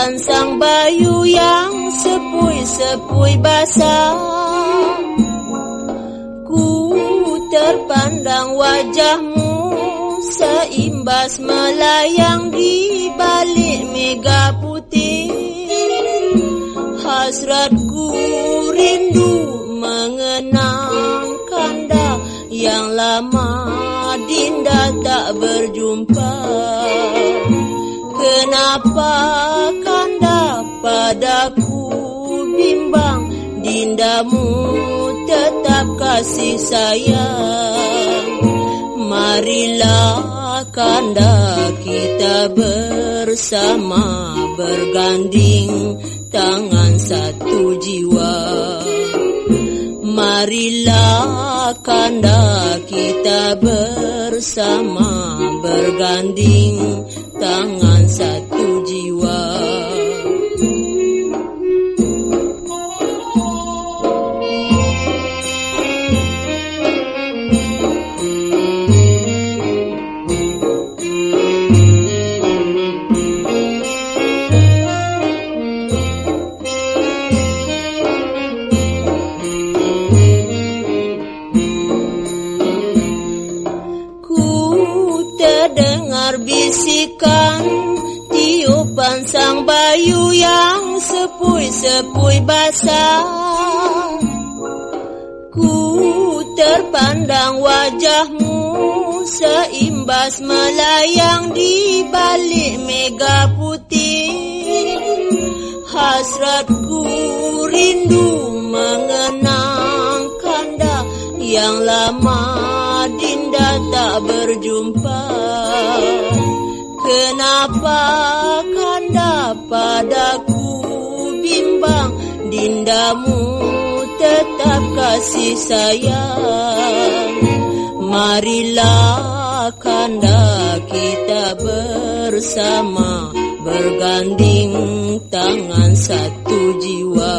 Tiupan sang bayu yang sepui-sepui basah. Ku terpandang wajahmu Seimbas melayang di balik mega putih. Hasratku rindu mengenang kanda yang lama. Dinda tak berjumpa. Kenapa bimbang. Dindamu tetap kasih sayang. Marilah kanda kita bersama Berganding tangan satu jiwa. Marilah kanda kita bersama Berganding tangan satu jiwa bisikan Tiupan sang bayu yang sepui-sepui basah. Ku terpandang wajahmu Seimbas melayang di balik mega putih. Hasratku rindu mengenang kanda Yang lama dinda tak berjumpa Kenapa kanda padaku? Bimbang Dindamu tetap kasih sayang. Marilah kanda kita bersama Berganding tangan satu jiwa.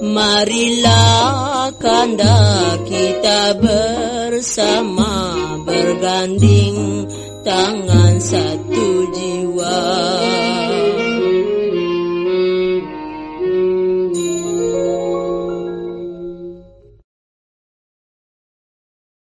Marilah kanda kita bersama Berganding tangan satu jiwa